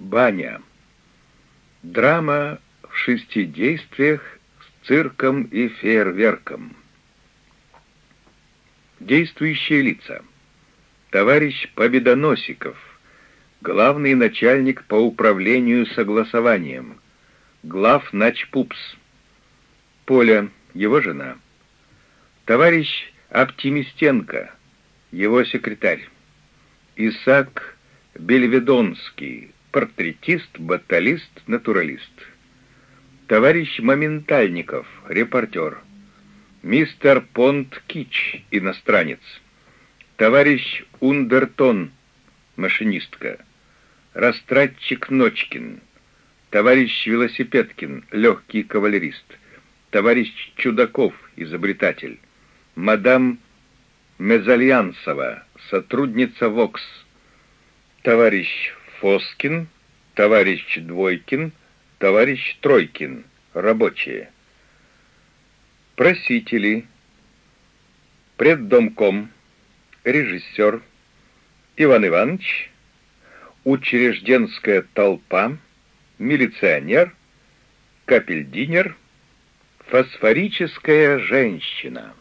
Баня. Драма в шести действиях с цирком и фейерверком. Действующие лица. Товарищ Победоносиков, главный начальник по управлению согласованием, глав Начпупс. Поля, его жена. Товарищ Оптимистенко, его секретарь. Исаак Бельведонский, портретист, баталист, натуралист. Товарищ Моментальников, репортер. Мистер Понт Кич, иностранец. Товарищ Ундертон, машинистка. Растратчик Ночкин. Товарищ Велосипедкин, легкий кавалерист. Товарищ Чудаков, изобретатель. Мадам Мезальянсова, сотрудница ВОКС. Товарищ Фоскин, товарищ Двойкин, товарищ Тройкин, рабочие. Просители, преддомком, режиссер, Иван Иванович, учрежденская толпа, милиционер, капельдинер, фосфорическая женщина.